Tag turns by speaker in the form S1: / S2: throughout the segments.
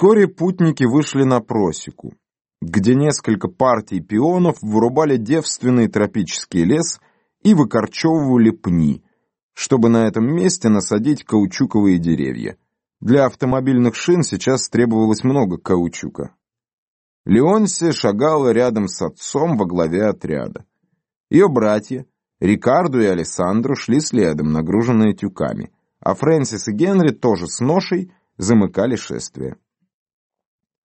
S1: Вскоре путники вышли на просеку, где несколько партий пионов вырубали девственный тропический лес и выкорчевывали пни, чтобы на этом месте насадить каучуковые деревья. Для автомобильных шин сейчас требовалось много каучука. Леонсия шагала рядом с отцом во главе отряда. Ее братья, Рикарду и Алессандро, шли следом, нагруженные тюками, а Фрэнсис и Генри тоже с ношей замыкали шествие.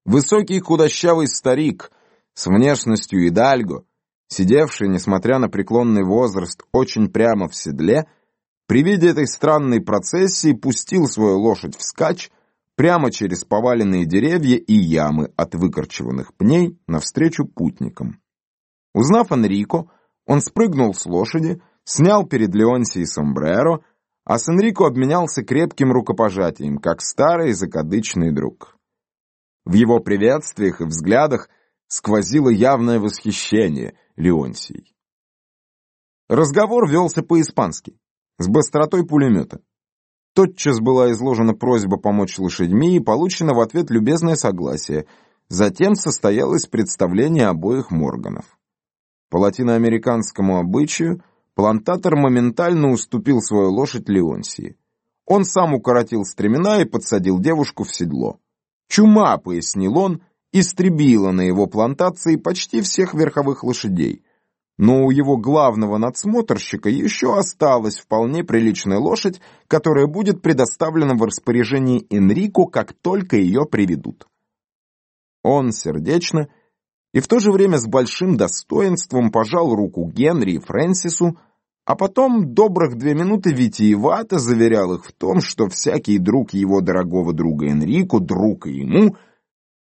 S1: Высокий худощавый старик с внешностью идальго, сидевший, несмотря на преклонный возраст, очень прямо в седле, при виде этой странной процессии пустил свою лошадь вскачь прямо через поваленные деревья и ямы от выкорчеванных пней навстречу путникам. Узнав Энрико, он спрыгнул с лошади, снял перед Леонсией сомбреро, а с Энрико обменялся крепким рукопожатием, как старый закадычный друг. В его приветствиях и взглядах сквозило явное восхищение Леонсией. Разговор велся по-испански, с быстротой пулемета. Тотчас была изложена просьба помочь лошадьми и получено в ответ любезное согласие. Затем состоялось представление обоих Морганов. По латиноамериканскому обычаю плантатор моментально уступил свою лошадь Леонсии. Он сам укоротил стремена и подсадил девушку в седло. Чума, пояснил он, истребила на его плантации почти всех верховых лошадей. Но у его главного надсмотрщика еще осталась вполне приличная лошадь, которая будет предоставлена в распоряжении Энрико, как только ее приведут. Он сердечно и в то же время с большим достоинством пожал руку Генри и Фрэнсису, а потом добрых две минуты витиевато заверял их в том, что всякий друг его дорогого друга Энрико, друг и ему.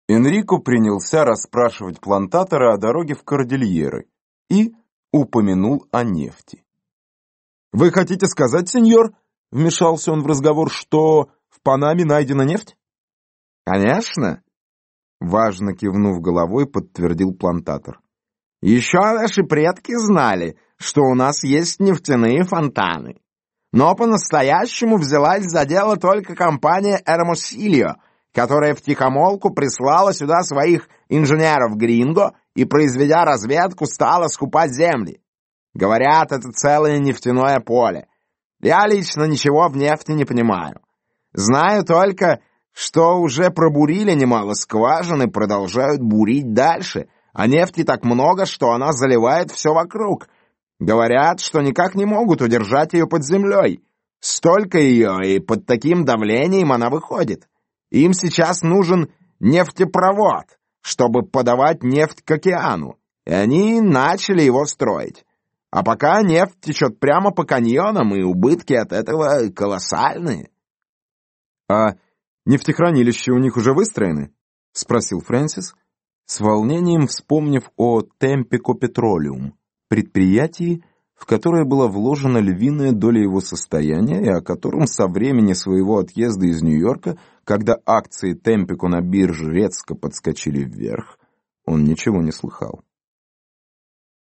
S1: Энрико принялся расспрашивать плантатора о дороге в Кордильеры и упомянул о нефти. «Вы хотите сказать, сеньор, — вмешался он в разговор, — что в Панаме найдена нефть?» «Конечно!» — важно кивнув головой, подтвердил плантатор. «Еще наши предки знали, что у нас есть нефтяные фонтаны. Но по-настоящему взялась за дело только компания «Эрмосильо», которая втихомолку прислала сюда своих инженеров Гринго и, произведя разведку, стала скупать земли. Говорят, это целое нефтяное поле. Я лично ничего в нефти не понимаю. Знаю только, что уже пробурили немало скважин и продолжают бурить дальше, а нефти так много, что она заливает все вокруг, Говорят, что никак не могут удержать ее под землей. Столько ее, и под таким давлением она выходит. Им сейчас нужен нефтепровод, чтобы подавать нефть к океану. И они начали его строить. А пока нефть течет прямо по каньонам, и убытки от этого колоссальные. — А нефтехранилища у них уже выстроены? — спросил Фрэнсис, с волнением вспомнив о Темпико Петролиум предприятии, в которое была вложена львиная доля его состояния и о котором со времени своего отъезда из Нью-Йорка, когда акции Темпико на бирже резко подскочили вверх, он ничего не слыхал.